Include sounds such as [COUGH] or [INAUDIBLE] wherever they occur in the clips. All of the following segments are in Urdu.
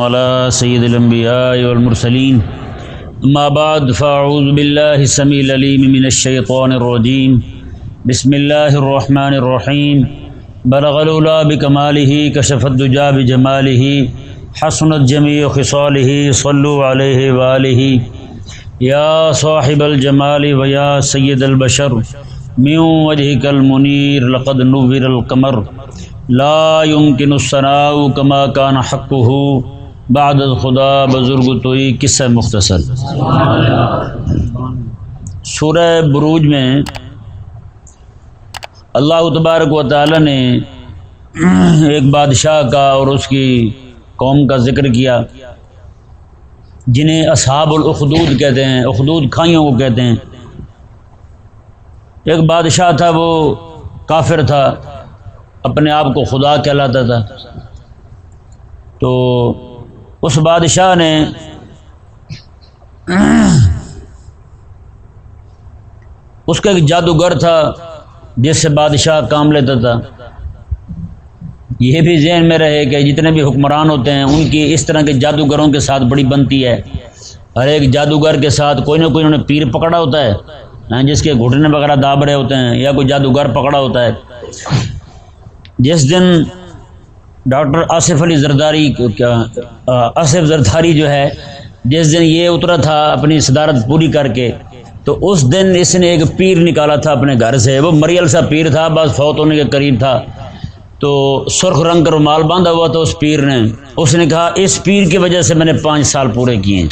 على سيد الأنبياء والمرسلين أما بعد فأعوذ بالله السميع العليم من الشيطان الرجيم بسم الله الرحمن الرحيم بلغ الأولى بكماله كشف الدجى بجماله حسنت جميع خصاله صلوا عليه وآله يا صاحب الجمال ويا سيد البشر. من وجهك المنير لقد نور القمر. لا يمكن الثناء كما كان حقه بعد خدا بزرگ توئی قصہ مختصر۔ سورہ بروج میں اللہ تبارک و تعالی نے ایک بادشاہ کا اور اس کی قوم کا ذکر کیا، جنہیں اصحاب الاخدود کہتے ہیں، اخدود کھائیوں کو کہتے ہیں۔ ایک بادشاہ تھا، وہ کافر تھا، اپنے آپ کو خدا کہلاتا تھا۔ تو اس بادشاہ نے اس کا ایک جادوگر تھا جس سے بادشاہ کام لیتا تھا۔ یہ بھی ذہن میں رہے کہ جتنے بھی حکمران ہوتے ہیں، ان کی اس طرح کے جادوگروں کے ساتھ بڑی بنتی ہے۔ ہر ایک جادوگر کے ساتھ کوئی نہ کوئی انہوں نے پیر پکڑا ہوتا ہے جس کے گھٹنے وغیرہ داب رہے ہوتے ہیں یا کوئی جادوگر پکڑا ہوتا ہے۔ جس دن ڈاکٹر آصف علی زرداری کیا آصف زرداری جو ہے، جس دن یہ اترا تھا اپنی صدارت پوری کر کے، تو اس دن اس نے ایک پیر نکالا تھا اپنے گھر سے۔ وہ مریل سا پیر تھا، بس فوت ہونے کے قریب تھا۔ تو سرخ رنگ کا رومال باندھا ہوا تھا اس پیر نے۔ اس نے کہا، اس پیر کی وجہ سے میں نے پانچ سال پورے کیے۔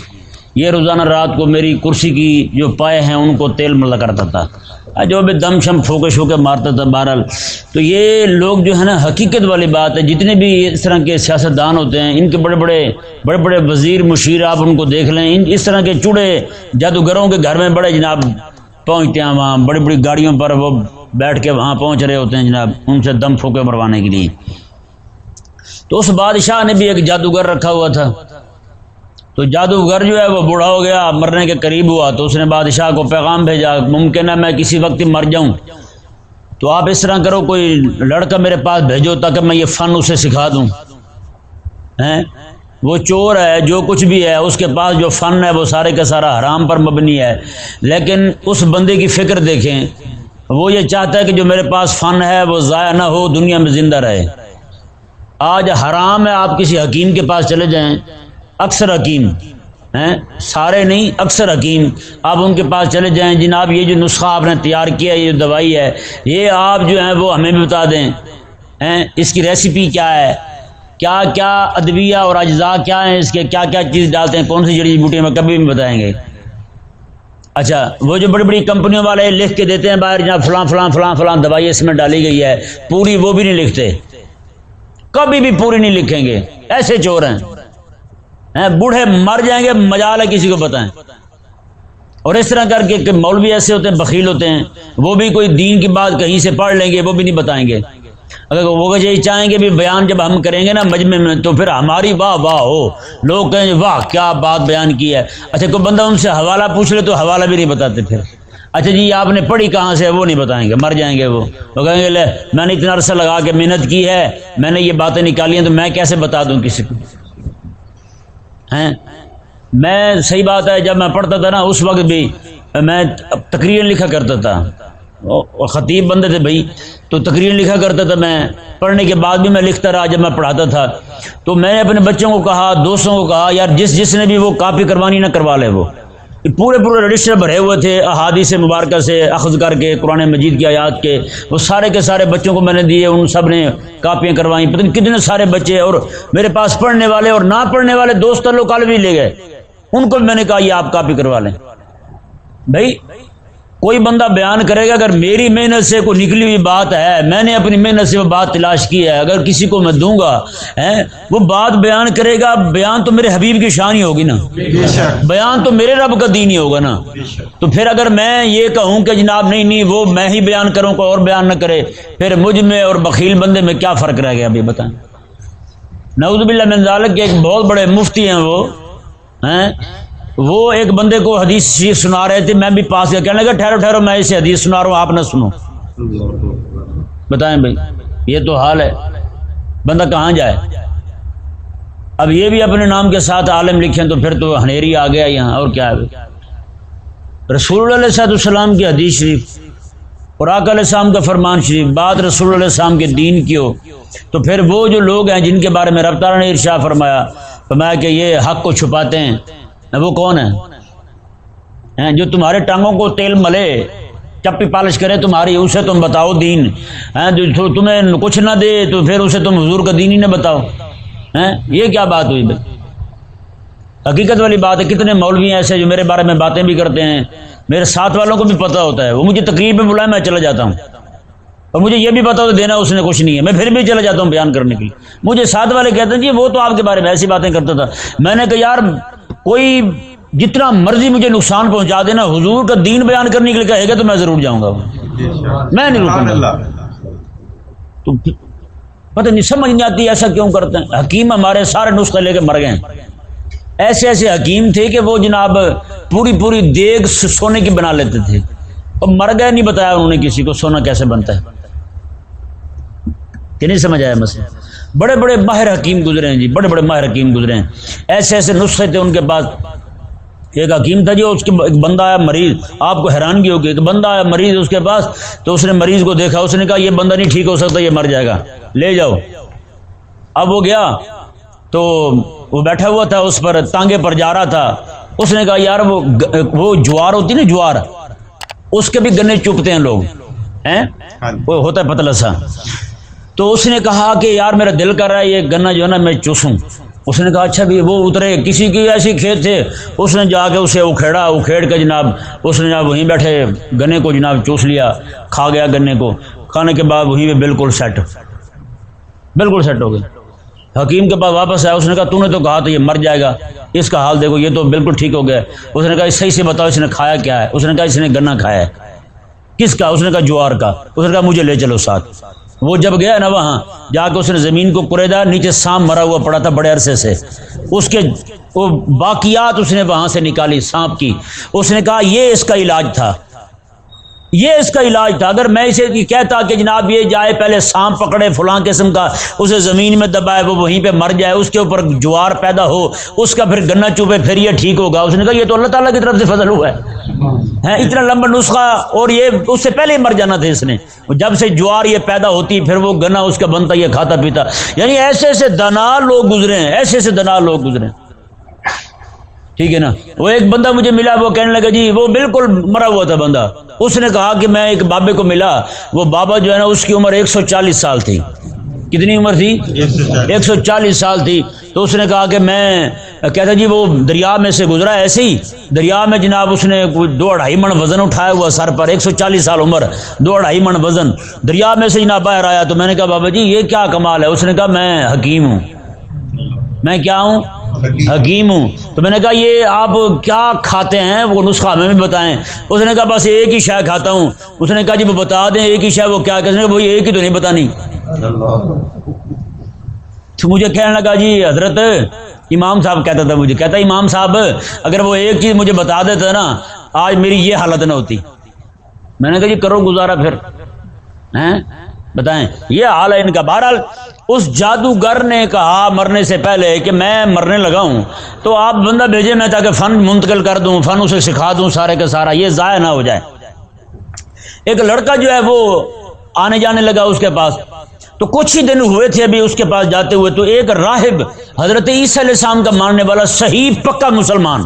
یہ روزانہ رات کو میری کرسی کی جو پائے ہیں، ان کو تیل ملا کرتا تھا۔ جو بھی دم شم پھوکے شوکے مارتا تھا بہرحال۔ تو یہ لوگ جو ہے نا، حقیقت والی بات ہے۔ جتنے بھی اس طرح کے سیاست دان ہوتے ہیں، ان کے بڑے بڑے بڑے بڑے وزیر، مشیر آپ ان کو دیکھ لیں۔ ان، اس طرح کے چوڑے جادوگروں کے گھر میں بڑے جناب پہنچتے ہیں وہاں۔ بڑی بڑی گاڑیوں پر وہ بیٹھ کے وہاں پہنچ رہے ہوتے ہیں جناب، ان سے دم پھوکے مروانے کے لیے۔ تو اس بادشاہ نے بھی ایک جادوگر رکھا ہوا تھا۔ تو جادوگر جو ہے وہ بوڑھا ہو گیا، مرنے کے قریب ہوا، تو اس نے بادشاہ کو پیغام بھیجا، ممکن ہے میں کسی وقت مر جاؤں۔ تو آپ اس طرح کرو، کوئی لڑکا میرے پاس بھیجو تاکہ میں یہ فن اسے سکھا دوں۔ وہ چور ہے، جو کچھ بھی ہے، اس کے پاس جو فن ہے، وہ سارے کا سارا حرام پر مبنی ہے۔ لیکن اس بندے کی فکر دیکھیں، وہ یہ چاہتا ہے کہ جو میرے پاس فن ہے، وہ ضائع نہ ہو، دنیا میں زندہ رہے۔ آج حرام ہے، آپ کسی حکیم کے پاس چلے جائیں۔ اکثر حکیم، ہیں؟ سارے نہیں، اکثر حکیم۔ آپ ان کے پاس چلے جائیں۔ جناب، یہ جو نسخہ آپ نے تیار کیا، یہ جو دوائی ہے، یہ آپ جو ہیں، وہ ہمیں بھی بتا دیں۔ ہیں؟ اس کی ریسیپی کیا ہے؟ کیا کیا ادویہ اور اجزاء کیا ہیں؟ اس کے کیا کیا چیز ڈالتے ہیں؟ کون سی جڑی بوٹی میں کبھی بھی بتائیں گے۔ اچھا وہ جو بڑی بڑی کمپنیوں والے لکھ کے دیتے ہیں باہر، جناب، فلاں فلاں فلاں فلاں دوائی اس میں ڈالی گئی ہے۔ پوری وہ بھی نہیں لکھتے۔ کبھی بھی پوری نہیں لکھیں گے۔ ایسے چور ہیں۔ بوڑھے مر جائیں گے، مجال ہے کسی کو بتائیں اور اس طرح کر کے مولوی ایسے ہوتے ہیں، بخیل ہوتے ہیں۔ وہ بھی کوئی دین کی بات کہیں سے پڑھ لیں گے، وہ بھی نہیں بتائیں گے۔ اگر وہ یہی چاہیں گے بھی بیان جب ہم کریں گے نا مجمع میں، تو پھر ہماری واہ واہ ہو۔ لوگ کہیں واہ، کیا بات بیان کی ہے۔ اچھا کوئی بندہ ان سے حوالہ پوچھ لے تو حوالہ بھی نہیں بتاتے پھر۔ اچھا جی آپ نے پڑھی کہاں سے؟ وہ نہیں بتائیں گے، مر جائیں گے وہ۔ وہ کہیں گے، لے، میں نے اتنا عرصہ لگا کے محنت کی ہے، میں نے یہ باتیں نکالی ہیں، تو میں کیسے بتا دوں کسی کو؟ ہیں۔ میں صحیح بات ہے، جب میں پڑھتا تھا نا، اس وقت بھی میں تقریر لکھا کرتا تھا۔ خطیب بندے تھے بھائی، تو تقریر لکھا کرتا تھا میں۔ پڑھنے کے بعد بھی میں لکھتا رہا جب میں پڑھاتا تھا۔ تو میں نے اپنے بچوں کو کہا، دوستوں کو کہا، یار، جس جس نے بھی وہ کاپی کروانی نہ کروا لے وہ۔ پورے پورے رجسٹر بھرے ہوئے تھے، احادیث مبارکہ سے، اخذ کر کے، قرآن مجید کی آیات کے، وہ سارے کے سارے بچوں کو میں نے دیے، ان سب نے کاپیاں کروائیں پتہ نہیں کتنے سارے بچے اور میرے پاس پڑھنے والے اور نہ پڑھنے والے دوست لوگ کال بھی لے گئے۔ ان کو بھی میں نے کہا، یہ آپ کاپی کروا لیں۔ بھائی کوئی بندہ بیان کرے گا اگر میری محنت سے کوئی نکلی ہوئی بات ہے، میں نے اپنی محنت سے وہ بات تلاش کی ہے، اگر کسی کو میں دوں گا وہ بات بیان کرے گا، بیان تو میرے حبیب کی شان ہی ہوگی نا۔ بیان تو میرے رب کا دین ہی ہوگا نا۔ تو پھر اگر میں یہ کہوں کہ جناب نہیں نہیں، وہ میں ہی بیان کروں، کوئی اور بیان نہ کرے، پھر مجھ میں اور بخیل بندے میں کیا فرق رہ گیا؟ ابھی بتائیں۔ نعوذ باللہ من ذالک کے ایک بہت بڑے مفتی ہیں وہ، ہیں؟ وہ ایک بندے کو حدیث شریف سنا رہے تھے، میں بھی پاس گیا۔ کہنے لگا، ٹھہرو ٹھہرو، میں اسے حدیث سنا رہا ہوں، آپ نہ سنو۔ بتائیں بھائی، یہ تو حال ہے۔ بندہ کہاں جائے؟ اب یہ بھی اپنے نام کے ساتھ عالم لکھیں تو پھر تو ہنیری آ گیا یہاں، اور کیا ہے؟ رسول اللہ صاحب السلام کی حدیث شریف اور آک علیہ السلام کا فرمان شریف بات رسول اللہ السلام کے دین کی ہو۔ تو پھر وہ جو لوگ ہیں جن کے بارے میں رفتار نے ارشا فرمایا فرمایا کہ یہ حق کو چھپاتے ہیں۔ وہ کون ہیں، جو تمہارے ٹانگوں کو تیل ملے، چپی پالش کرے، تمہاری اسے تم بتاؤ دین۔ جو تمہیں کچھ نہ دے، تو پھر اسے تم حضور کا دین ہی نہ بتاؤ۔ یہ کیا بات ہوئی بھائی؟ حقیقت والی بات ہے، کتنے مولوی ہیں ایسے جو میرے بارے میں باتیں بھی کرتے ہیں۔ میرے ساتھ والوں کو بھی پتہ ہوتا ہے۔ وہ مجھے تقریب میں بلائے، میں چلا جاتا ہوں۔ اور مجھے یہ بھی پتا ہوتا دینا اس نے کچھ نہیں ہے۔ میں پھر بھی چلا جاتا ہوں بیان کرنے کے لیے۔ مجھے ساتھ والے کہتے ہیں جی وہ تو آپ کے بارے میں ایسی باتیں کرتا تھا۔ میں نے کہا، یار کوئی جتنا مرضی مجھے نقصان پہنچا دینا حضور کا دین بیان کرنے کے لیے کہے گا تو میں ضرور جاؤں گا۔ میں نہیں رکوں گا۔ تو پتہ نہیں سمجھ نہیں آتی ایسا کیوں کرتے ہیں؟ حکیم ہمارے سارے نسخے لے کے مر گئے ایسے ایسے حکیم تھے کہ وہ جناب پوری پوری دیگ سونے کی بنا لیتے تھے۔ اور مر گئے نہیں بتایا انہوں نے کسی کو سونا کیسے بنتا ہے۔ کہ نہیں سمجھ آیا مسئلہ؟ بڑے بڑے ماہر حکیم گزرے ہیں جی بڑے بڑے ماہر حکیم گزرے ہیں۔ ایسے ایسے نسخے تھے ان کے پاس۔ ایک حکیم تھا جو اس کے ایک بندہ آیا مریض آپ کو حیرانگی ہوگی ایک بندہ آیا مریض اس کے پاس تو اس نے مریض کو دیکھا اس نے کہا یہ بندہ نہیں ٹھیک ہو سکتا یہ مر جائے گا۔ لے جاؤ۔ اب وہ گیا تو وہ بیٹھا ہوا تھا اس پر تانگے پر جا رہا تھا۔ اس نے کہا یار وہ وہ جوار ہوتی نا جوار۔ اس کے بھی گنے چپتے ہیں لوگ۔ ہاں۔ وہ ہوتا ہے پتلا سا۔ تو اس نے کہا کہ یار میرا دل کر رہا ہے یہ گنا جو ہے نا میں چوسوں اس نے کہا اچھا بھی وہ اترے کسی کی ایسی کھیت تھے اس نے جا کے اسے اکھیڑا اکھیڑ کے جناب اس نے جناب وہیں بیٹھے گنے کو جناب چوس لیا کھا گیا گنے کو کھانے کے بعد وہیں پہ بالکل سیٹ بالکل سیٹ ہو گیا حکیم کے پاس واپس آیا اس نے کہا تو نے تو کہا تو یہ مر جائے گا اس کا حال دیکھو یہ تو بالکل ٹھیک ہو گیا اس نے کہا صحیح سے بتاؤ اس نے کھایا کیا ہے اس نے کہا اس نے گنا کھایا ہے کس کا اس نے کہا جوار کا اس نے کہا مجھے لے چلو ساتھ وہ جب گیا نا وہاں، جا کے اس نے زمین کو کریدا نیچے سانپ مرا ہوا پڑا تھا بڑے عرصے سے۔ اس کے وہ باقیات اس نے وہاں سے نکالی سانپ کی۔ اس نے کہا یہ اس کا علاج تھا۔ یہ اس کا علاج تھا۔ اگر میں اسے کہتا کہ جناب یہ جائے، پہلے سانپ پکڑے فلاں قسم کا، اسے زمین میں دبائے، وہ وہیں پہ مر جائے، اس کے اوپر جوار پیدا ہو، اس کا پھر گنا چوبے، پھر یہ ٹھیک ہوگا۔ اس نے کہا یہ تو اللہ تعالیٰ کی طرف سے فضل ہوا ہے۔ اتنا لمبا نسخہ اور یہ اس سے پہلے ہی مر جانا تھا اس نے۔ جب سے جوار یہ پیدا ہوتی، پھر وہ گنا اس کا بنتا، یہ کھاتا پیتا۔ یعنی ایسے ایسے دنال لوگ گزرے ہیں، ایسے ایسے دنال لوگ گزرے ہیں۔ ٹھیک ہے نا؟ وہ ایک بندہ مجھے ملا، وہ کہنے لگا جی وہ بالکل مرا ہوا تھا بندہ۔ اس نے کہا کہ میں ایک بابے کو ملا۔ وہ بابا جو ہے نا، اس کی عمر ایک سو چالیس سال تھی۔ کتنی عمر تھی؟ ایک سو چالیس سال تھی۔ تو اس نے کہا کہ میں، کہتا جی وہ دریا میں سے گزرا ایسے ہی۔ دریا میں جناب اس نے دو اڑھائی من وزن اٹھایا ہوا سر پر، ایک سو چالیس سال عمر، دو اڑھائی من وزن۔ دریا میں سے جناب باہر آیا۔ تو میں نے کہا، بابا جی یہ کیا کمال ہے؟ اس نے کہا، میں حکیم ہوں۔ میں کیا ہوں؟ حکیم ہوں۔ تو میں نے کہا، یہ آپ کیا کھاتے ہیں؟ وہ نسخہ ہمیں بھی بتائیں۔ اس نے کہا، بس ایک ہی شے کھاتا ہوں۔ اس نے کہا جی وہ بتا دیں ایک ہی شے، وہ کیا کہ وہ ایک ہی تو نہیں بتانی تو مجھے کہنے لگا جی حضرت، امام صاحب کہتا تھا مجھے۔ کہتا امام صاحب، اگر وہ ایک چیز مجھے بتا دیتا نا، آج میری یہ حالت نہ ہوتی۔ میں نے کہا جی کرو گزارا پھر۔ ہیں؟ بتائیں۔ یہ حال ہے ان کا۔ بہرحال اس جادوگر نے کہا مرنے سے پہلے کہ میں مرنے لگا ہوں۔ تو آپ بندہ بھیجے میں تاکہ فن منتقل کر دوں، فن اسے سکھا دوں سارے کا سارا۔ یہ ضائع نہ ہو جائے۔ ایک لڑکا جو ہے وہ آنے جانے لگا اس کے پاس۔ تو کچھ ہی دن ہوئے تھے ابھی اس کے پاس جاتے ہوئے۔ تو ایک راہب حضرت عیسی علیہ السلام کا ماننے والا صحیح پکا مسلمان۔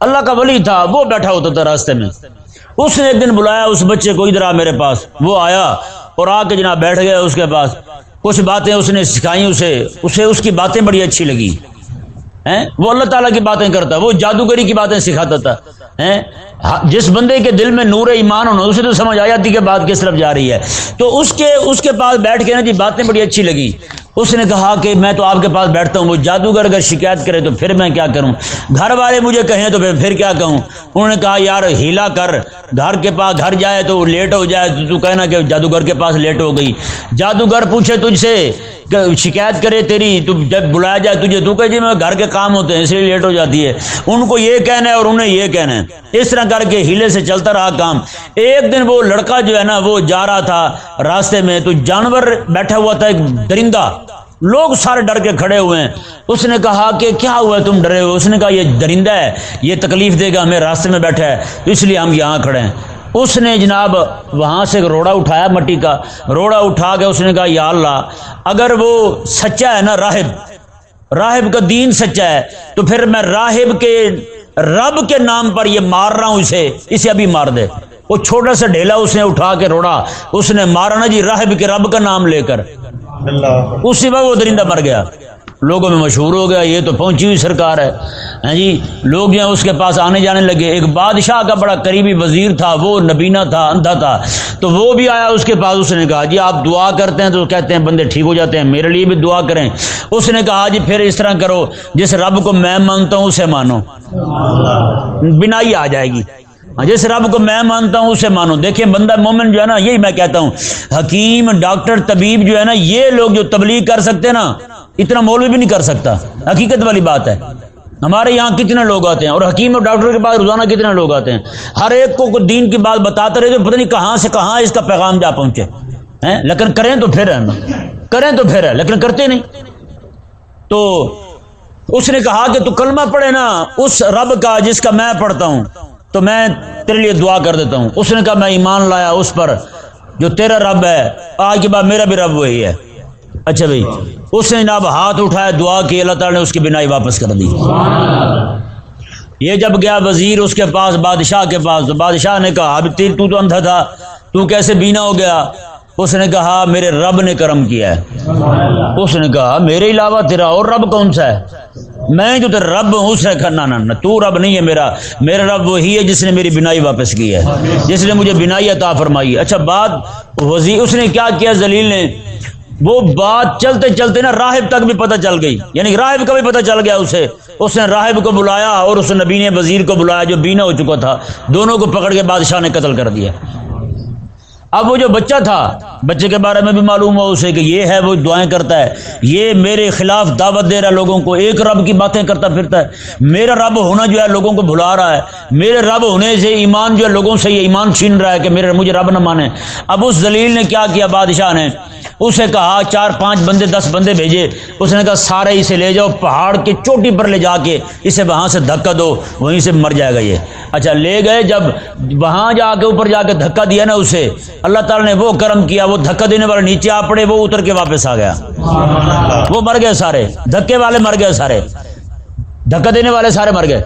اللہ کا ولی تھا، وہ بیٹھا ہوتا تھا راستے میں۔ اس نے ایک دن بلایا اس بچے کو، ادھر آ میرے پاس۔ وہ آیا اور آ کے جناب بیٹھ گیا اس کے پاس۔ کچھ باتیں اس نے سکھائی اسے اسے اس کی باتیں بڑی اچھی لگی وہ اللہ تعالیٰ کی باتیں کرتا، وہ جادوگری کی باتیں سکھاتا تھا جس بندے کے دل میں نور ایمان ہونا، اسے تو سمجھ آ جاتی کہ بات کس طرف جا رہی ہے۔ تو اس کے اس کے پاس بیٹھ کے نا جی باتیں بڑی اچھی لگی۔ اس نے کہا کہ میں تو آپ کے پاس بیٹھتا ہوں، وہ جادوگر اگر شکایت کرے تو پھر میں کیا کروں؟ گھر والے مجھے کہیں تو پھر کیا کہوں؟ انہوں نے کہا، یار، ہیلا کر، گھر کے پاس گھر جائے تو لیٹ ہو جائے، تو تو کہنا کہ جادوگر کے پاس لیٹ ہو گئی۔ جادوگر پوچھے تجھ سے شکایت کرے تیری، تو جب بلایا جائے تجھے، تو کہ جی میں گھر کے کام ہوتے ہیں، اس لیے لیٹ ہو جاتی ہے۔ ان کو یہ کہنا ہے اور انہیں یہ کہنا ہے۔ اس طرح کر کے ہیلے سے چلتا رہا کام۔ ایک دن وہ لڑکا جو ہے نا، وہ جا رہا تھا راستے میں، تو جانور بیٹھا ہوا تھا، ایک درندہ۔ لوگ سارے ڈر کے کھڑے ہوئے ہیں۔ اس نے کہا کہ کیا ہوا ہے؟ تم ڈرے ہوئے اس نے کہا، یہ درندہ ہے، یہ تکلیف دے گا، ہمیں راستے میں بیٹھا ہے۔ اس لیے ہم یہاں کھڑے ہیں۔ اس نے جناب وہاں سے روڑا اٹھایا مٹی کا۔ روڑا اٹھا کے اس نے کہا، یا اللہ، اگر وہ سچا ہے نا راہب راہب کا دین سچا ہے، تو پھر میں راہب کے رب کے نام پر یہ مار رہا ہوں، اسے اسے ابھی مار دے۔ وہ چھوٹا سا ڈھیلا اس نے اٹھا کے روڑا۔ اس نے مارا نا جی راہب کے رب کا نام لے کر۔ اسی وقت وہ درندہ مر گیا۔ لوگوں میں مشہور ہو گیا یہ تو پہنچی ہوئی سرکار ہے۔ ہاں جی لوگ یہاں اس کے پاس آنے جانے لگے۔ ایک بادشاہ کا بڑا قریبی وزیر تھا وہ نبینا تھا اندھا تھا۔ تو وہ بھی آیا اس کے پاس اس نے کہا جی آپ دعا کرتے ہیں تو کہتے ہیں بندے ٹھیک ہو جاتے ہیں میرے لیے بھی دعا کریں۔ اس نے کہا جی پھر اس طرح کرو جس رب کو میں مانتا ہوں اسے مانو۔ بنائی آ جائے گی۔ ہاں، جس رب کو میں مانتا ہوں، اسے مانو۔ دیکھیں بندہ مومن جو ہے نا، یہی میں کہتا ہوں۔ حکیم، ڈاکٹر، طبیب جو ہے نا، یہ لوگ جو تبلیغ کر سکتے ہیں نا، اتنا مولوی بھی نہیں کر سکتا۔ حقیقت والی بات ہے۔ ہمارے یہاں کتنے لوگ آتے ہیں، اور حکیم اور ڈاکٹر کے پاس روزانہ کتنے لوگ آتے ہیں۔ ہر ایک کو دین کی بات بتاتے رہے تو پتہ نہیں کہاں سے کہاں اس کا پیغام جا پہنچے۔ لیکن کریں تو پھر ہے نا۔ کریں تو پھر ہے، لیکن کرتے نہیں۔ تو اس نے کہا کہ تو کلمہ پڑھے نا، اس رب کا جس کا میں پڑھتا ہوں۔ تو میں تیرے لیے دعا کر دیتا ہوں۔ اس نے کہا، میں ایمان لایا اس پر، جو تیرا رب ہے، آج کے بعد میرا بھی رب وہی ہے۔ اچھا بھائی، اس نے جناب ہاتھ اٹھایا، دعا کی، اللہ تعالیٰ نے اس کی بنائی واپس کر دی۔ یہ جب گیا وزیر اس کے پاس، بادشاہ کے پاس، تو بادشاہ نے کہا، اب تیر تو تو اندھا تھا، تو کیسے بینا ہو گیا؟ اس نے کہا، میرے رب نے کرم کیا ہے۔ اس نے کہا، میرے علاوہ تیرا اور رب کون سا ہے؟ میں جو تیرا رب ہوں، اس نے کہا، نہ نہ تو رب نہیں ہے میرا۔ میرا رب وہی ہے جس نے میری بنائی واپس کی ہے، جس نے مجھے بنائی عطا فرمائی۔ اچھا بات وزیر، اس نے کیا کیا؟ زلیل نے وہ بات چلتے چلتے نا راہب تک بھی پتہ چل گئی۔ یعنی راہب کا بھی پتہ چل گیا اسے۔ اس نے راہب کو بلایا اور اس نبی نے وزیر کو بلایا جو بینا ہو چکا تھا۔ دونوں کو پکڑ کے بادشاہ نے قتل کر دیا۔ اب وہ جو بچہ تھا، بچے کے بارے میں بھی معلوم ہوا اسے کہ یہ ہے، وہ دعائیں کرتا ہے۔ یہ میرے خلاف دعوت دے رہا ہے لوگوں کو، ایک رب کی باتیں کرتا پھرتا ہے۔ میرا رب ہونا جو ہے لوگوں کو بھلا رہا ہے۔ میرے رب ہونے سے ایمان جو ہے لوگوں سے یہ ایمان چھین رہا ہے کہ میرے مجھے رب نہ مانے۔ اب اس دلیل نے کیا کیا؟ بادشاہ نے اسے کہا چار پانچ بندے دس بندے بھیجے. اس نے کہا سارے اسے لے جاؤ پہاڑ کے چوٹی پر لے جا کے اسے وہاں سے دھکا دو وہیں سے مر جائے گا یہ. اچھا لے گئے جب وہاں جا کے اوپر جا کے دھکا دیا نا اسے اللہ تعالیٰ نے وہ کرم کیا وہ دھکا دینے والے نیچے آ پڑے وہ اتر کے واپس آ گیا۔ وہ مر گئے سارے دھکے والے مر گئے سارے دھکا دینے والے سارے مر گئے۔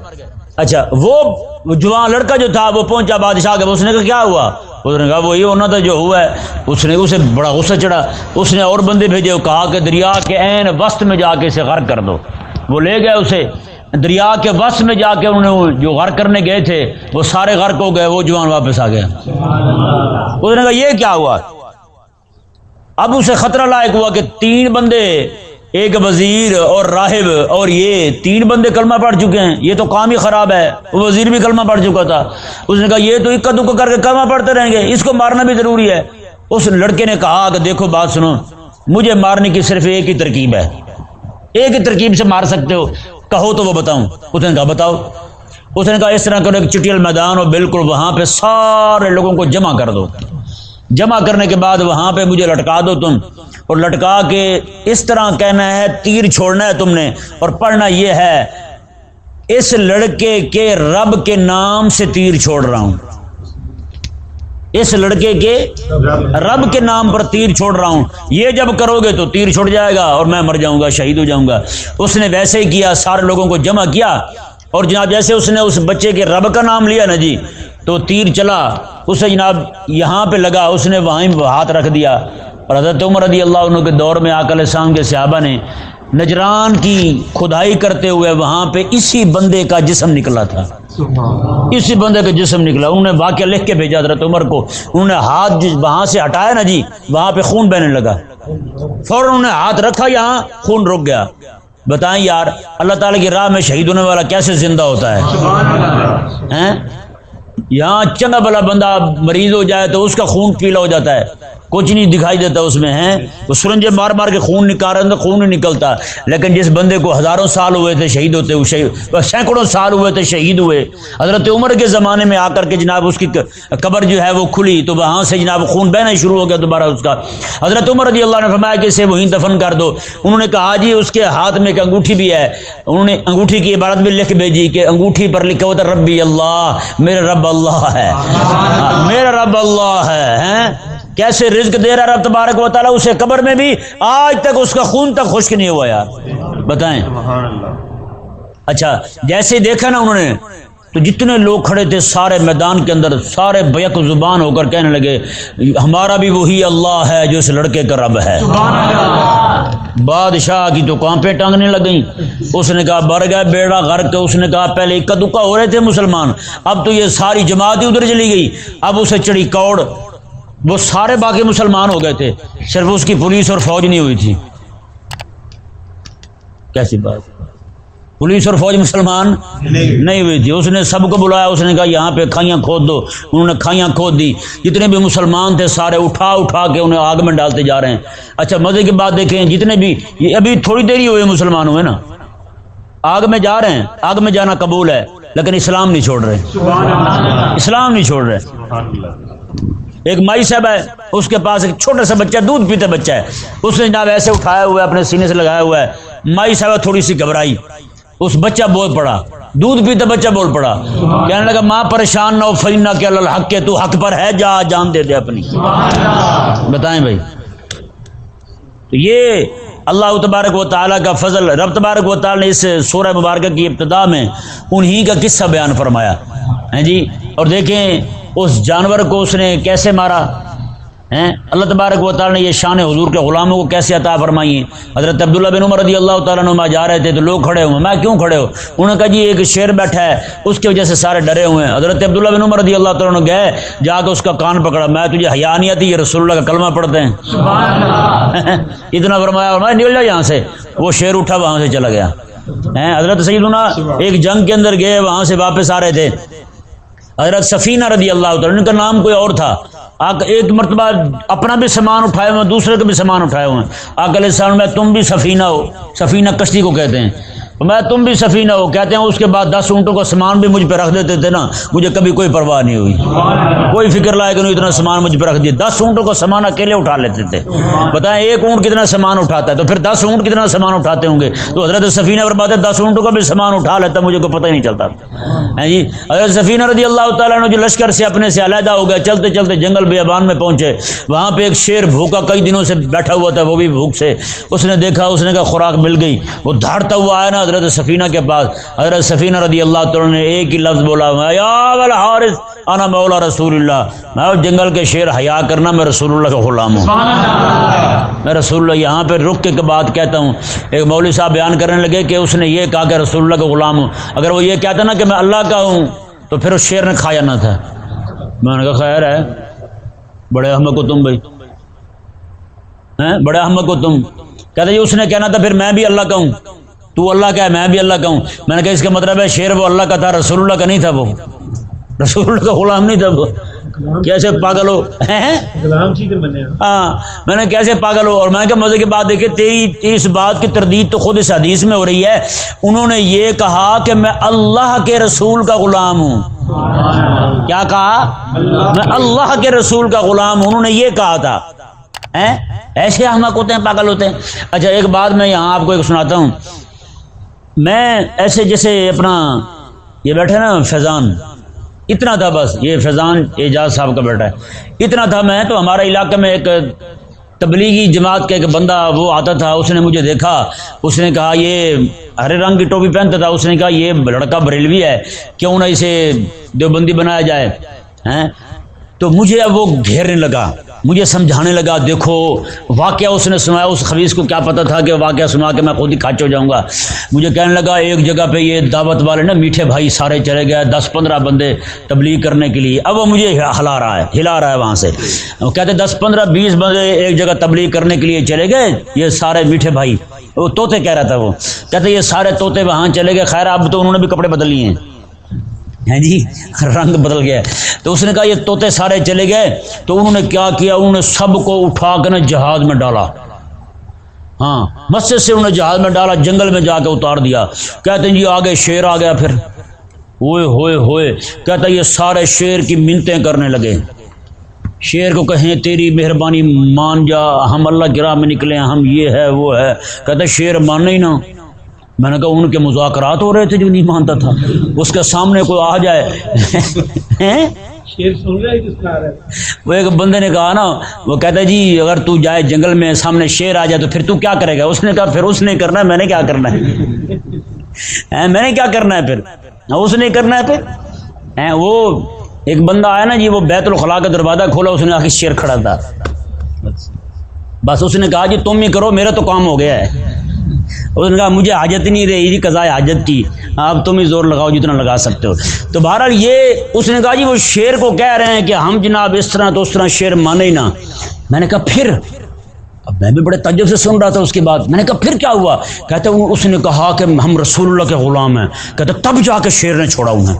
اچھا وہ جوان لڑکا جو تھا، وہ پہنچا بادشاہ کے اس نے کہا، کیا ہوا؟ اس نے کہا وہی ہونا تھا جو ہوا ہے، اس نے اسے بڑا غصہ چڑھا، اس نے اور بندے بھیجے، وہ کہا کہ دریا کے عین وسط میں جا کے اسے غرق کر دو۔ وہ لے گئے اسے۔ دریا کے وسط میں جا کے انہوں نے جو غرق کرنے گئے تھے، وہ سارے غرق ہو گئے، وہ جوان واپس آ گیا اس نے کہا، یہ کیا ہوا؟ اب اسے خطرہ لائق ہوا کہ تین بندے ایک وزیر اور راہب اور یہ تین بندے کلمہ پڑھ چکے ہیں۔ یہ تو کام ہی خراب ہے۔ وہ وزیر بھی کلمہ پڑھ چکا تھا۔ اس نے کہا، یہ تو اکا دکا کر کے کلمہ پڑھتے رہیں گے۔ اس کو مارنا بھی ضروری ہے۔ اس لڑکے نے کہا کہ دیکھو، بات سنو۔ مجھے مارنے کی صرف ایک ہی ترکیب ہے۔ ایک ہی ترکیب سے مار سکتے ہو۔ کہو تو وہ بتاؤں۔ اس نے کہا، بتاؤ۔ اس نے کہا، اس طرح کرو، ایک چٹیل میدان اور بالکل وہاں پہ سارے لوگوں کو جمع کر دو۔ جمع کرنے کے بعد وہاں پہ مجھے لٹکا دو تم اور لٹکا کے اس طرح کہنا ہے، تیر چھوڑنا ہے تم نے اور پڑھنا یہ ہے، اس لڑکے کے رب کے نام سے تیر چھوڑ رہا ہوں۔ اس لڑکے کے رب کے نام پر تیر چھوڑ رہا ہوں۔ یہ جب کرو گے تو تیر چھوڑ جائے گا اور میں مر جاؤں گا، شہید ہو جاؤں گا۔ اس نے ویسے ہی کیا، سارے لوگوں کو جمع کیا اور جناب جیسے اس نے اس بچے کے رب کا نام لیا نا جی تو تیر چلا۔ اسے جناب یہاں پہ لگا اس نے وہیں ہاتھ رکھ دیا۔ اور حضرت عمر رضی اللہ عنہ کے دور میں آکل السلام کے صحابہ نے نجران کی کھدائی کرتے ہوئے وہاں پہ اسی بندے کا جسم نکلا تھا۔ اسی بندے کا جسم نکلا۔ انہوں نے واقعہ لکھ کے بھیجا حضرت عمر کو۔ انہوں نے ہاتھ وہاں سے ہٹایا نا جی وہاں پہ خون بہنے لگا۔ فوراً انہوں نے ہاتھ رکھا یہاں خون رک گیا۔ بتائیں یار اللہ تعالیٰ کی راہ میں شہید ہونے والا کیسے زندہ ہوتا ہے؟ یہاں چنگا بلا بندہ مریض ہو جائے تو اس کا خون پیلا ہو جاتا ہے۔ کچھ نہیں دکھائی دیتا اس میں ہے وہ سرنجے مار مار کے خون نکال رہے ہیں خون نہیں نکلتا۔ لیکن جس بندے کو ہزاروں سال ہوئے تھے شہید ہوتے شہید سینکڑوں سال ہوئے تھے شہید ہوئے۔ حضرت عمر کے زمانے میں آ کر کے جناب اس کی قبر جو ہے وہ کھلی۔ تو وہاں سے جناب خون بہنا شروع ہو گیا دوبارہ اس کا۔ حضرت عمر رضی اللہ نے فرمایا کہ اسے وہیں دفن کر دو۔ انہوں نے کہا جی اس کے ہاتھ میں ایک انگوٹھی بھی ہے۔ انہوں نے انگوٹھی کی عبارت بھی لکھ بھیجی کہ انگوٹھی پر لکھا ہوتا ربی اللہ میرا رب اللہ ہے۔ ہاں، میرا رب اللہ ہے کیسے رزق دے رہا رب تبارک و تعالیٰ اسے قبر میں بھی؟ آج تک اس کا خون تک خشک نہیں ہوا یار۔ بتائیں۔ اچھا جیسے دیکھا نا انہوں نے، تو جتنے لوگ کھڑے تھے سارے میدان کے اندر، سارے بیک زبان ہو کر کہنے لگے، ہمارا بھی وہی اللہ ہے جو اس لڑکے کا رب ہے۔ بادشاہ کی تو کانپیں ٹانگنے لگ گئیں۔ اس نے کہا بر گئے بیڑا غرق۔ اس نے کہا، پہلے اکا دکا ہو رہے تھے مسلمان، اب تو یہ ساری جماعت ہی ادھر چلی گئی۔ اب اسے چڑی کوڑ وہ سارے باقی مسلمان ہو گئے تھے، صرف اس کی پولیس اور فوج نہیں ہوئی تھی۔ کیسی بات؟ پولیس اور فوج مسلمان نہیں ہوئی تھی۔ اس نے سب کو بلایا، اس نے کہا یہاں پہ کھائیاں کھود دو۔ انہوں نے کھائیاں کھود دی۔ جتنے بھی مسلمان تھے سارے اٹھا اٹھا کے انہیں آگ میں ڈالتے جا رہے ہیں۔ اچھا مزے کی بات دیکھیں، جتنے بھی، یہ ابھی تھوڑی دیر ہی ہوئے مسلمان ہوئے نا۔ آگ میں جا رہے ہیں۔ آگ میں جانا قبول ہے، لیکن اسلام نہیں چھوڑ رہے۔ اسلام نہیں چھوڑ رہے۔ ایک مائی صاحب ہے، اس کے پاس ایک چھوٹا سا بچہ، دودھ پیتے بچہ ہے۔ اس نے جناب ایسے اٹھایا ہوا ہے، اپنے سینے سے لگایا ہوا ہے۔ مائی صاحب تھوڑی سی گھبرائی۔ اس بچہ بول پڑا۔ دودھ پیتے بچہ بول پڑا۔ کہنے لگا، ماں پریشان نہ ہو فین نہ کہ اللہ حق کے، تو حق پر ہے، جا، جان دے دے اپنی۔ بتائیں بھائی۔ تو یہ اللہ تبارک و تعالیٰ کا فضل، رب تبارک و تعالیٰ نے اس سورہ مبارکہ کی ابتدا میں انہی کا قصہ بیان فرمایا۔ ہیں جی؟ اور دیکھیں اس جانور کو اس نے کیسے مارا؟ اللہ تبارک و تعالیٰ نے یہ شان حضور کے غلاموں کو کیسے عطا فرمائی؟ ہیں حضرت عبداللہ بن عمر رضی اللہ تعالیٰ نما جا رہے تھے تو لوگ کھڑے ہوئے۔ میں کیوں کھڑے ہو انہوں نے کہا جی ایک شیر بیٹھا ہے اس کی وجہ سے سارے ڈرے ہوئے ہیں۔ حضرت عبداللہ بن عمر رضی اللہ تعالیٰ نے گئے جا کے اس کا کان پکڑا۔ میں تجھے حیا نہیں آتی یہ رسول اللہ کا کلمہ پڑھتے ہیں۔ [LAUGHS] اتنا فرمایا میں نکل جاؤ یہاں سے۔ وہ شیر اٹھا وہاں سے چلا گیا۔ حضرت سیدنا ایک جنگ کے اندر گئے وہاں سے واپس آ رہے تھے۔ حضرت سفینہ رضی اللہ تعالیٰ ان کا نام کوئی اور تھا۔ ایک مرتبہ اپنا بھی سامان اٹھائے ہوئے دوسرے کا بھی سامان اٹھائے ہوئے ہیں۔ علیہ السلام میں تم بھی سفینہ ہو۔ سفینہ کشتی کو کہتے ہیں۔ میں تم بھی سفینہ ہو، کہتے ہیں اس کے بعد دس اونٹوں کا سامان بھی مجھ پہ رکھ دیتے تھے نا، مجھے کبھی کوئی پرواہ نہیں ہوئی۔ کوئی فکر لائے کہ نہیں اتنا سامان مجھ پہ رکھ دیا۔ دس اونٹوں کا سامان اکیلے اٹھا لیتے تھے۔ بتائیں ایک اونٹ کتنا سامان اٹھاتا ہے؟ تو پھر دس اونٹ کتنا سامان اٹھاتے ہوں گے؟ تو حضرت سفینہ پر بات ہے دس اونٹوں کا بھی سامان اٹھا لیتا، مجھے کوئی پتہ ہی نہیں چلتا۔ ہاں جی؟ حضرت سفینہ رضی اللہ تعالیٰ نے جو لشکر سے اپنے سے علیحدہ ہو گیا چلتے چلتے جنگل بیابان میں پہنچے۔ وہاں پہ ایک شیر بھوکا کئی دنوں سے بیٹھا ہوا تھا، وہ بھی بھوک سے۔ اس نے دیکھا، اس نے کہا، خوراک مل گئی۔ وہ دھاڑتا ہوا آیا نا حضرت سفینہ کے پاس حضرت سفینہ رضی اللہ تعالیٰ نے ایک ہی لفظ بولا حارث انا مولا رسول اللہ۔ میں جنگل کے شیر حیا کرنا میں رسول اللہ کا غلام ہوں۔ میں رسول اللہ یہاں پہ رک کے بات کہتا ہوں۔ ایک مولوی صاحب بیان کرنے لگے کہ اس نے یہ کہا کہ رسول اللہ کا غلام ہوں۔ اگر وہ یہ کہتا نا کہ میں اللہ کا ہوں تو پھر اس شیر نے کھایا نہ تھا۔ میں نے کہا خیر ہے۔ بڑے احمد کو تم بھائی۔ بڑے احمد کو تم۔ کہتے اس نے کہنا تھا پھر میں بھی اللہ کا ہوں۔ تو اللہ کا ہے میں بھی اللہ کا ہوں میں نے کہا اس کا مطلب ہے شیر وہ اللہ کا تھا رسول اللہ کا نہیں تھا وہ۔ رسول اللہ کا غلام نہیں تھا وہ۔ کیسے پاگل ہو؟ ہاں میں نے کیسے پاگل ہو؟ اور میں کہا مزے کی بات دیکھے تیری اس بات کی تردید تو خود اس حدیث میں ہو رہی ہے۔ انہوں نے یہ کہا کہ میں اللہ کے رسول کا غلام ہوں۔ کیا کہا؟ میں اللہ کے رسول کا غلام ہوں۔ انہوں نے یہ کہا تھا۔ ایسے احمق ہوتے ہیں پاگل ہوتے ہیں۔ اچھا ایک بات میں یہاں آپ کو ایک سناتا ہوں۔ میں ایسے جیسے اپنا یہ بیٹھے نا، فیضان۔ اتنا تھا بس، یہ فیضان اعجاز صاحب کا بیٹا ہے۔ اتنا تھا میں تو ہمارے علاقے میں ایک تبلیغی جماعت کا ایک بندہ وہ آتا تھا، اس نے مجھے دیکھا۔ اس نے کہا، یہ ہرے رنگ کی ٹوپی پہنتا تھا۔ اس نے کہا، یہ لڑکا بریلوی ہے، کیوں نہ اسے دیوبندی بنایا جائے؟ تو مجھے اب وہ گھیرنے لگا۔ مجھے سمجھانے لگا، دیکھو، واقعہ اس نے سنایا، اس خبیص کو کیا پتا تھا کہ واقعہ سنا کے میں خود ہی کھاچ ہو جاؤں گا۔ مجھے کہنے لگا، ایک جگہ پہ یہ دعوت والے نا، میٹھے بھائی سارے چلے گئے، دس پندرہ بندے تبلیغ کرنے کے لیے۔ اب وہ مجھے ہلا رہا ہے، ہلا رہا ہے وہاں سے۔ کہتے، دس پندرہ بیس بندے ایک جگہ تبلیغ کرنے کے لیے چلے گئے، یہ سارے میٹھے بھائی۔ وہ طوطے کہہ رہا تھا وہ۔ کہتے، یہ سارے طوطے وہاں چلے گئے، خیر، اب تو انہوں نے بھی کپڑے بدل لیے ہیں۔ ہیں جی؟ رنگ بدل گیا تو اس نے کہا، یہ طوطے سارے چلے گئے۔ تو انہوں نے کیا کیا؟ انہوں نے سب کو اٹھا کے نا جہاز میں ڈالا۔ ہاں مسجد سے انہوں نے جہاز میں ڈالا، جنگل میں جا کے اتار دیا۔ کہتے ہیں جی آگے شیر آ گیا پھر۔ ہوئے ہوئے ہوئے۔ کہتا یہ سارے شیر کی منتیں کرنے لگے۔ شیر کو کہیں، تیری مہربانی مان جا، ہم اللہ کی راہ میں نکلے ہم یہ ہے، وہ ہے۔ کہتا شیر ماننا ہی نہ۔ میں نے کہا ان کے مذاکرات ہو رہے تھے جو نہیں مانتا تھا۔ اس کے سامنے کوئی آ جائے۔ وہ ایک بندے نے کہا نا وہ کہتا جی اگر تو جائے جنگل میں سامنے شیر آ جائے تو پھر تو کیا کرے گا؟ اس نے کہا پھر اس نے کرنا ہے میں نے کیا کرنا ہے؟ میں نے کیا کرنا ہے پھر؟ اس نے کرنا ہے پھر؟ وہ ایک بندہ آیا نا جی وہ بیت الخلا کا دروازہ کھولا اس نے آ کے شیر کھڑا تھا۔ بس اس نے کہا جی تم ہی کرو میرا تو کام ہو گیا ہے۔ اس نے کہا، مجھے حاجت نہیں رہی جی قضاء حاجت کی۔ اب تم ہی زور لگاؤ جتنا لگا سکتے ہو۔ تو بہرحال یہ اس نے کہا جی وہ شیر کو کہہ رہے ہیں کہ ہم جناب اس طرح تو اس طرح شیر مانے ہی نہ۔ میں نے کہا، پھر؟ اب میں بھی بڑے تجب سے سن رہا تھا اس کے بعد۔ میں نے کہا، پھر کیا ہوا؟ کہتے اس نے کہا کہ ہم رسول اللہ کے غلام ہیں۔ کہتے تب جا کے شیر نے چھوڑا انہیں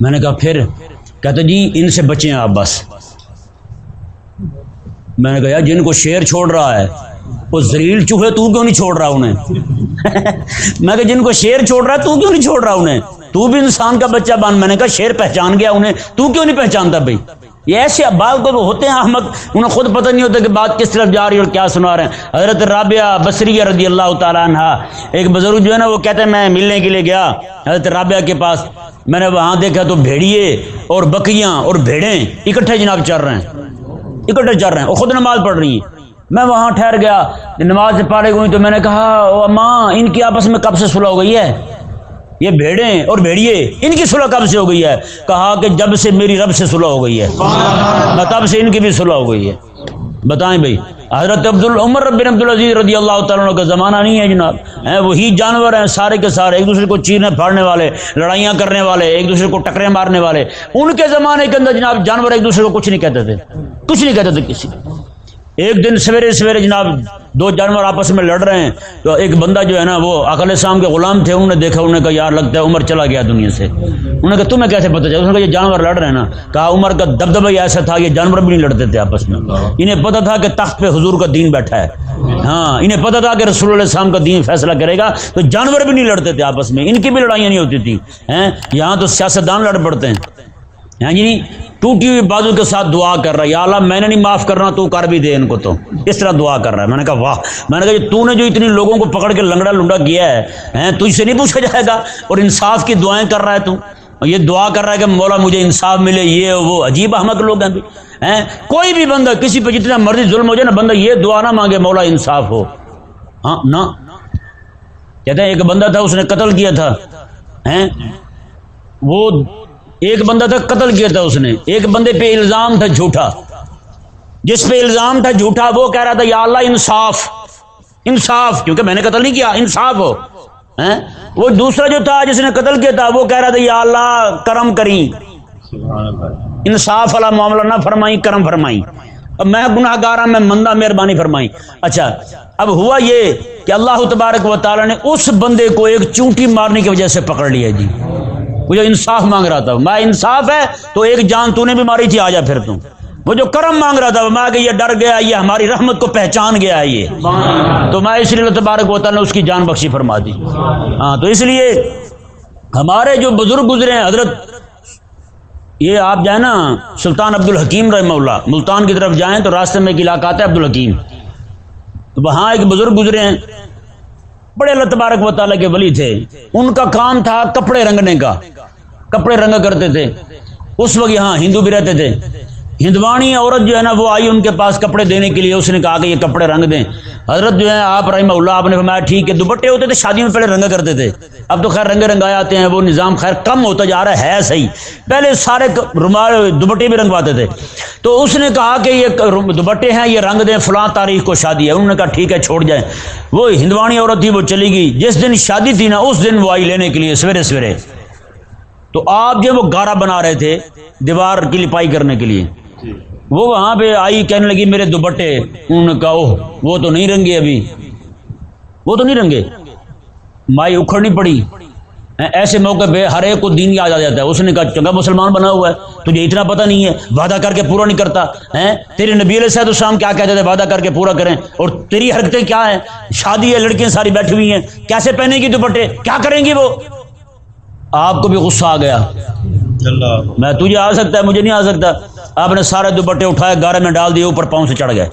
میں۔ نے کہا، پھر؟ کہتے جی ان سے بچیں آپ بس۔ میں نے کہا جن کو شیر چھوڑ رہا ہے وہ زریل چوہے، تو کیوں نہیں چھوڑ رہا انہیں؟ [LAUGHS] میں کہ جن کو شیر چھوڑ رہا ہے، تو کیوں نہیں چھوڑ رہا انہیں؟ تو بھی انسان کا بچہ بان میں نے کہا شیر پہچان گیا انہیں، تو کیوں نہیں پہچانتا بھائی؟ یہ ایسے بات کو ہوتے ہیں احمد، انہیں خود پتہ نہیں ہوتا کہ بات کس طرف جا رہی ہے اور کیا سنا رہے ہیں۔ حضرت رابعہ بصری رضی اللہ تعالیٰ عنہ، ایک بزرگ جو ہے نا، وہ کہتے ہیں، میں ملنے کے لیے گیا حضرت رابعہ کے پاس۔ میں نے وہاں دیکھا تو بھیڑیے اور بکریاں اور بھیڑیں اکٹھے جناب چل رہے ہیں، اکٹھے چل رہے ہیں وہ خود نماز پڑھ رہی ہیں۔ میں وہاں ٹھہر گیا۔ نماز سے پاڑے ہوئی تو میں نے کہا ماں ان کی آپس میں کب سے صلح ہو گئی ہے؟ یہ بھیڑیں اور بھیڑیے، ان کی صلح کب سے ہو گئی ہے؟ کہا کہ جب سے میری رب سے صلح ہو گئی ہے۔ تب سے ان کی بھی صلح ہو گئی ہے۔ بتائیں بھائی، حضرت عبد العمر رب عبد العزیز رضی اللہ تعالیٰ کا زمانہ نہیں ہے جناب۔ ہیں، وہی جانور ہیں، سارے کے سارے، ایک دوسرے کو چیرنے، پھاڑنے والے، لڑائیاں کرنے والے، ایک دوسرے کو ٹکرے مارنے والے۔ ان کے زمانے کے اندر جناب جانور ایک دوسرے کو کچھ نہیں کہتے تھے۔ کچھ نہیں کہتے تھے کسی ایک دن سویرے سویرے جناب دو جانور آپس میں لڑ رہے ہیں، تو ایک بندہ جو ہے نا وہ اکل شام کے غلام تھے، انہوں نے دیکھا، انہوں نے کہا، یار لگتا ہے عمر چلا گیا دنیا سے۔ انہوں نے کہا، تمہیں کیسے پتہ چلا؟ کہا، یہ جانور لڑ رہے ہیں نا۔ کہا، عمر کا دبدبہ ایسا تھا یہ جانور بھی نہیں لڑتے تھے آپس میں۔ انہیں پتہ تھا کہ تخت پہ حضور کا دین بیٹھا ہے۔ ہاں انہیں پتہ تھا کہ رسول اللہ السلام کا دین فیصلہ کرے گا۔ تو جانور بھی نہیں لڑتے تھے آپس میں۔ ان کی بھی لڑائیاں نہیں ہوتی تھی یہاں تو سیاستدان لڑ پڑتے ہیں۔ ہاں جی ٹوٹی ہوئی بازو کے ساتھ دعا کر رہا ہے۔ یا اللہ، میں نے نہیں معاف کرنا، تو کر بھی دے ان کو تو۔ اس طرح دعا کر رہا ہے۔ میں نے کہا، واہ۔ میں نے کہا تو نے جو اتنی لوگوں کو پکڑ کے لنگڑا لنڈا کیا ہے تجھ سے نہیں پوچھا جائے گا۔ اور انصاف کی دعائیں کر رہا ہے تو۔ یہ دعا کر رہا ہے کہ مولا، مجھے انصاف ملے، یہ وہ عجیب احمد لوگ ہیں۔ ہیں، کوئی بھی بندہ، کسی پہ جتنا مرضی ظلم ہو جائے نا، بندہ یہ دعا نہ مانگے، مولا انصاف ہو۔ ہاں نہ۔ کہتے ہیں، ایک بندہ تھا، اس نے قتل کیا تھا۔ ہیں، وہ ایک بندہ تھا، قتل کیا تھا اس نے۔ ایک بندے پہ الزام تھا جھوٹا۔ جس پہ الزام تھا جھوٹا، وہ کہہ رہا تھا، یا اللہ، انصاف۔ انصاف۔ کیونکہ میں نے قتل نہیں کیا، انصاف ہو۔ وہ دوسرا جو تھا، جس نے قتل کیا تھا، وہ کہہ رہا تھا، یا اللہ، کرم کریں۔ انصاف والا معاملہ نہ فرمائی کرم فرمائی اب میں گناہ گارا ہاں، میں مندہ، مہربانی فرمائی اچھا اب ہوا یہ کہ اللہ تبارک و تعالیٰ نے اس بندے کو ایک چونٹی مارنے کی وجہ سے پکڑ لیا جی۔ وہ جو انصاف مانگ رہا تھا، میں انصاف ہے تو ایک جان تو نے بھی ماری تھی، آ جا پھر تم وہ جو کرم مانگ رہا تھا میں کہ یہ ڈر گیا، یہ ہماری رحمت کو پہچان گیا ہے یہ۔ تو میں اس لیے اللہ تبارک و تعالیٰ نے اس کی جان بخشی فرما دی۔ ہاں تو اس لیے ہمارے جو بزرگ گزرے ہیں، حضرت، یہ آپ جائیں نا، سلطان عبد الحکیم رحمہ اللہ، ملتان کی طرف جائیں تو راستے میں ایک علاقہ آتا ہے عبد الحکیم۔ وہاں ایک بزرگ گزرے ہیں بڑے اللہ تبارک و تعالیٰ کے ولی تھے۔ ان کا کام تھا کپڑے رنگنے کا۔ کپڑے رنگ کرتے تھے۔ اس وقت یہاں ہندو بھی رہتے تھے۔ ہندوانی عورت جو ہے نا وہ آئی ان کے پاس کپڑے دینے کے لیے، اس نے کہا کہ یہ کپڑے رنگ دیں۔ حضرت جو ہے، آپ رحمہ اللہ، آپ نے فرمایا ٹھیک ہے، دوپٹے ہوتے تھے شادی میں پہلے رنگ کرتے تھے۔ اب تو خیر رنگ رنگائے آتے ہیں، وہ نظام خیر کم ہوتا جا رہا ہے صحیح۔ پہلے سارے رومال، دوپٹے بھی رنگواتے تھے۔ تو اس نے کہا کہ یہ دوپٹے ہیں، یہ رنگ دیں، فلاں تاریخ کو شادی ہے۔ انہوں نے کہا ٹھیک ہے، چھوڑ جائیں۔ وہ ہندوانی عورت تھی، وہ چلی گئی۔ جس دن شادی تھی نا، اس دن وہ آئی لینے کے لیے، سویرے سویرے۔ تو آپ جو وہ گارا بنا رہے تھے، دیوار کی لپائی کرنے کے لیے۔ وہ وہاں پہ آئی کہنے لگی میرے دوپٹے انہوں نے کہا وہ تو نہیں رنگے ابھی۔ وہ تو نہیں رنگے۔ مائی اکھڑنی پڑی۔ ایسے موقع پہ ہر ایک کو دین یاد آ جاتا ہے۔ اس نے کہا چنگا مسلمان بنا ہوا ہے تجھے اتنا پتہ نہیں ہے وعدہ کر کے پورا نہیں کرتا ہے تیرے نبی علیہ صاحب السلام کیا کہتے تھے؟ وعدہ کر کے پورا کریں۔ اور تیری حرکتیں کیا ہیں؟ شادی ہے لڑکیاں ساری بیٹھی ہوئی ہیں۔ کیسے پہنے گی دوپٹے؟ کیا کریں گی وہ؟ آپ کو بھی غصہ آ گیا۔ میں تجھے آ سکتا ہے مجھے نہیں آ سکتا۔ آپ نے سارے دوپٹے اٹھائے، گارے میں ڈال دیے، اوپر پاؤں سے چڑھ گئے۔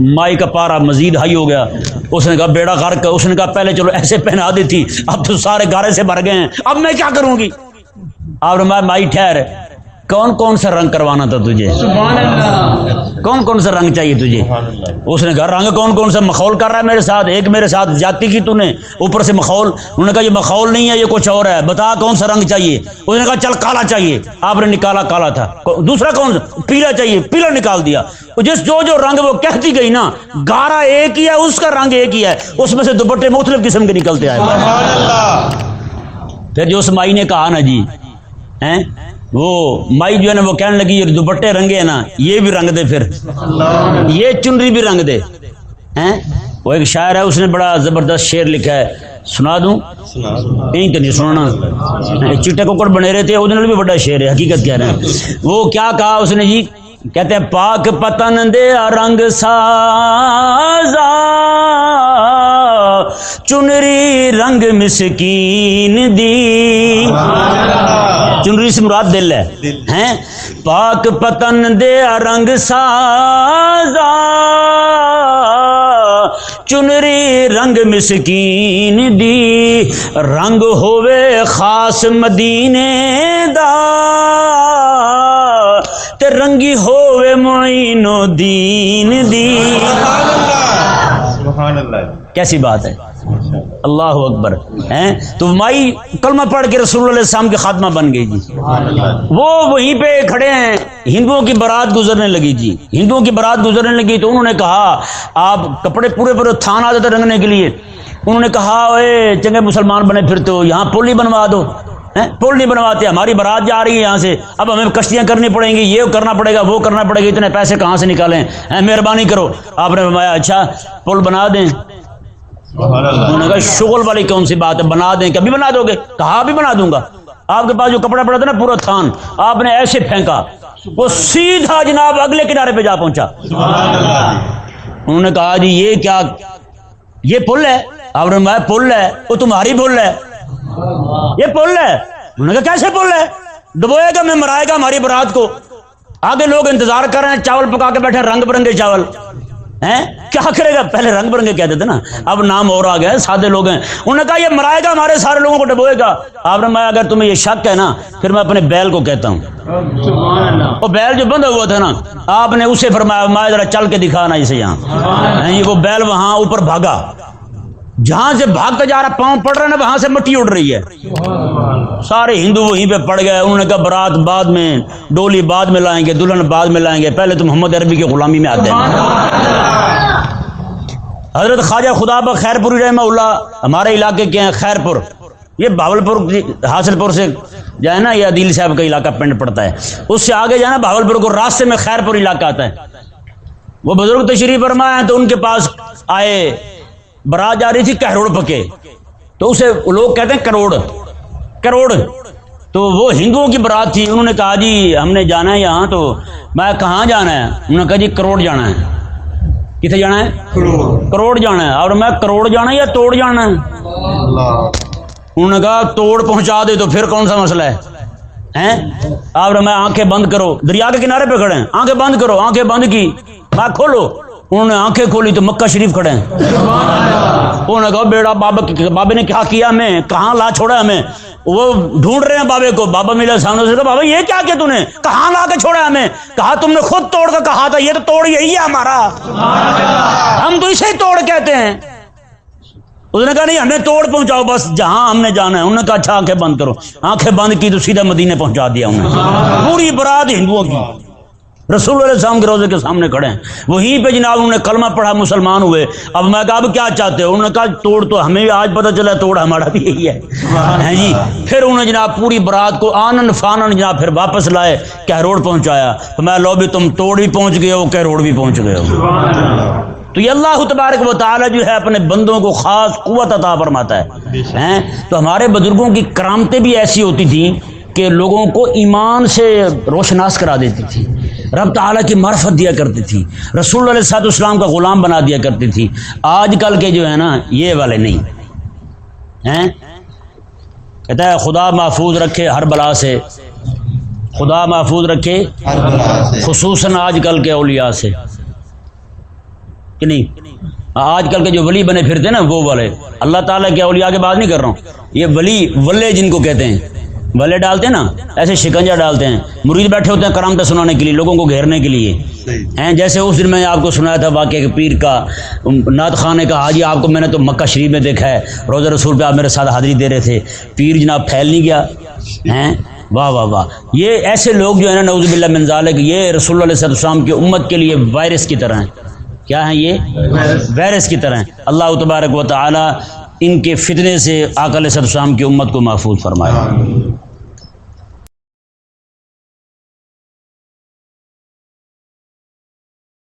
مائی کا پارا مزید ہائی ہو گیا۔ اس نے کہا، بیڑا غرق اس نے کہا، پہلے چلو ایسے پہنا دی تھی اب تو سارے گارے سے بھر گئے ہیں۔ اب میں کیا کروں گی؟ آپ نے مائی ٹھہر۔ کون کون سا رنگ کروانا تھا تجھے؟ کون کون سا رنگ چاہیے تجھے؟ اس نے کہا رنگ کون کون سا؟ مخول کر رہا ہے میرے ساتھ ایک میرے ساتھ جاتی کی تو نے اوپر سے مخول۔ انہوں نے کہا یہ مخول نہیں ہے یہ کچھ اور ہے۔ بتا کون سا رنگ چاہیے۔ اس نے کہا چل کالا چاہیے۔ آپ نے نکالا کالا تھا۔ دوسرا کون؟ سا پیلا چاہیے۔ پیلا نکال دیا۔ جس جو جو رنگ وہ کہتی گئی نا گارا ایک ہی ہے اس کا رنگ ایک ہی ہے۔ اس میں سے دوپٹے مختلف قسم کے نکلتے آئے۔ پھر جو اس مائی نے کہا نا جی وہ مائی جو ہے نا وہ کہنے لگی، یہ دوپٹے رنگے ہیں نا، یہ بھی رنگ دے پھر۔ یہ چنری بھی رنگ دے۔ وہ ایک شاعر ہے، اس نے بڑا زبردست شعر لکھا ہے۔ سنا دوں؟ نہیں تو نہیں سنانا۔ چٹے کوکڑ بنے رہے تھے وہ بھی بڑا شعر ہے، حقیقت کہہ رہے ہیں۔ وہ کیا کہا اس نے جی؟ کہتے ہیں، پاک پتن دے رنگ سازا۔ چنری رنگ مسکین دی۔ چنری سے مراد دل ہے۔ ہیں؟ پاک پتن دے رنگ سازا۔ چنری رنگ مسکین دی۔ رنگ ہوئے خاص مدینے دا۔ تے رنگی ہوئے معین دین دی۔ کیسی بات ہے؟ اللہ اکبر، ہیں؟ تو مائی کلمہ پڑھ کے رسول اللہ علیہ السلام کی خاتمہ بن گئی جی۔ وہ وہیں پہ کھڑے ہیں، ہندوؤں کی برات گزرنے لگی جی۔ ہندوؤں کی برات گزرنے لگی تو انہوں نے کہا، آپ کپڑے پورے پورے تھان آتے تھے رنگنے کے لیے۔ انہوں نے کہا اے چنگے مسلمان بنے پھرتے ہو، یہاں پل ہی بنوا دو۔ پل نہیں بنواتے ہماری برات جا رہی ہے یہاں سے۔ اب ہمیں کشتیاں کرنی پڑیں گی، یہ کرنا پڑے گا، وہ کرنا پڑے گا، اتنے پیسے کہاں سے نکالیں؟ مہربانی کرو۔ آپ نے فرمایا اچھا پل بنا دیں۔ انہوں نے کہا شغل والی کون سی بات ہے؟ بنا دیں۔ کبھی بنا دو گے؟ کہا بھی بنا دوں گا۔ آپ کے پاس جو کپڑا پڑا تھا نا پورا تھان آپ نے ایسے پھینکا وہ سیدھا جناب اگلے کنارے پہ جا پہنچا۔ انہوں نے کہا جی یہ کیا یہ پل ہے؟ آپ نے پل ہے۔ وہ تمہاری پل ہے۔ یہ پل ہے۔ انہوں نے کہا کیسے پل ہے؟ ڈبوئے گا میں مرائے گا ہماری برات کو۔ آگے لوگ انتظار کر رہے ہیں چاول پکا کے بیٹھے رنگ برنگے چاول۔ کیا کرے گا؟ پہلے رنگ برنگے کہتے تھے نا۔ اب نام اور آ گئے سادے لوگ ہیں۔ انہوں نے کہا یہ مرائے گا ہمارے سارے لوگوں کو ڈبوئے گا۔ آپ نے اگر تمہیں یہ شک ہے نا پھر میں اپنے بیل کو کہتا ہوں۔ وہ بیل جو بند ہوا تھا نا آپ نے اسے فرمایا ذرا چل کے دکھانا اسے یہاں۔ وہ بیل وہاں اوپر بھاگا۔ جہاں سے بھاگتا جا رہا پاؤں پڑ رہا ہے نا، وہاں سے مٹی اڑ رہی ہے۔ سارے ہندو وہیں پہ پڑ گئے، انہوں نے کہا برات بعد میں، ڈولی بعد میں لائیں گے، دلہن بعد میں لائیں گے، پہلے تو محمد عربی کی غلامی میں آتے ہیں۔ حضرت خواجہ خدا بخیر خیر پوری رحمہ اللہ ہمارے علاقے کے ہیں خیر پور یہ بھاول پور حاصل پور سے جو ہے نا، یہ عدیل صاحب کا علاقہ پنڈ پڑتا ہے۔ اس سے آگے جانا بھاول پور کو راستے میں خیر پور علاقہ آتا ہے۔ وہ بزرگ تشریف فرما ہے تو ان کے پاس آئے۔ برات جا رہی تھی کروڑ پکے۔ تو اسے لوگ کہتے ہیں کروڑ۔ کروڑ۔ تو وہ ہندوؤں کی برات تھی۔ انہوں نے کہا جی ہم نے جانا ہے یہاں تو میں کہاں جانا ہے؟ انہوں نے کہا جی کروڑ جانا ہے۔ کتنے جانا ہے؟ کروڑ جانا ہے۔ اور میں کروڑ جانا ہے یا توڑ جانا ہے؟ انہوں نے کہا، توڑ پہنچا دے تو پھر کون سا مسئلہ ہے؟ اور میں آنکھیں بند کرو۔ دریا کے کنارے پہ کھڑے ہیں۔ آنکھیں بند کرو، آنکھیں بند کی۔ میں کھولو۔ انہوں نے آنکھیں کھولی تو مکہ شریف کھڑے ہیں۔ انہوں نے کہا بیڑا، بابا بابے نے کیا کیا ہمیں؟ کہاں لا چھوڑا ہمیں؟ وہ ڈھونڈ رہے ہیں بابے کو۔ بابا ملا سامنے سے بابا، یہ کیا کیا تم نے کہاں لا کے چھوڑا ہمیں؟ کہا، تم نے خود توڑ کر کہا تھا، یہ تو توڑ یہی ہے ہمارا۔ ہم تو اسے توڑ کہتے ہیں۔ اس نے کہا، نہیں، ہمیں توڑ پہنچاؤ، بس جہاں ہم نے جانا ہے۔ انہوں نے کہا اچھا آنکھیں بند کرو۔ آنکھیں بند کی تو سیدھا مدینے پہنچا دیا انہیں پوری برات ہندوؤں کی۔ رسول اللہ علیہ السلام کے روزے کے سامنے کھڑے ہیں۔ وہیں پہ جناب انہوں نے کلمہ پڑھا مسلمان ہوئے۔ اب میں کہا اب کیا چاہتے ہو؟ انہوں نے کہا توڑ تو ہمیں بھی آج پتہ چلا توڑ ہمارا بھی یہی ہے۔ جی؟ پھر انہوں نے جناب پوری برات کو آنن فانن جناب پھر واپس لائے کہروڑ پہنچایا۔ تو میں لو بھی تم توڑ بھی پہنچ گئے ہو کہروڑ بھی پہنچ گئے ہو۔ تو یہ اللہ تبارک و تعالی جو ہے اپنے بندوں کو خاص قوت عطا فرماتا ہے۔ ہیں؟ تو ہمارے بزرگوں کی کرامتیں بھی ایسی ہوتی تھیں کہ لوگوں کو ایمان سے روشناس کرا دیتی تھی۔ رب تعالیٰ کی معرفت دیا کرتی تھی۔ رسول اللہ علیہ صاحب اسلام کا غلام بنا دیا کرتی تھی۔ آج کل کے جو ہے نا، یہ والے نہیں۔ ہیں؟ کہتا ہے، خدا محفوظ رکھے ہر بلا سے۔ خدا محفوظ رکھے خصوصاً آج کل کے اولیاء سے۔ کہ نہیں؟ آج کل کے جو ولی بنے پھرتے نا، وہ والے۔ اللہ تعالیٰ کے اولیاء کے بات نہیں کر رہا ہوں۔ یہ ولی ولے جن کو کہتے ہیں۔ ولے ڈالتے ہیں نا ایسے شکنجا ڈالتے ہیں۔ مرید بیٹھے ہوتے ہیں کرامتیں سنانے کے لیے لوگوں کو گھیرنے کے لیے۔ ہیں جیسے اس دن میں آپ کو سنایا تھا واقعہ کہ پیر کا نعت خانے کا حاجی آپ کو میں نے تو مکہ شریف میں دیکھا ہے۔ روزہ رسول پہ آپ میرے ساتھ حاضری دے رہے تھے۔ پیر جناب پھیل نہیں گیا۔ ہیں؟ واہ واہ واہ۔ یہ ایسے لوگ جو ہے نا نوزب اللہ منظال کہ یہ رسول اللہ علیہ السلام کی امت کے لیے وائرس کی طرح ہیں۔ کیا ہیں یہ؟ وائرس کی طرح ہیں۔ اللہ تبارک و تعالی ان کے فتنے سے آکل السلام کی امت کو محفوظ فرمائے۔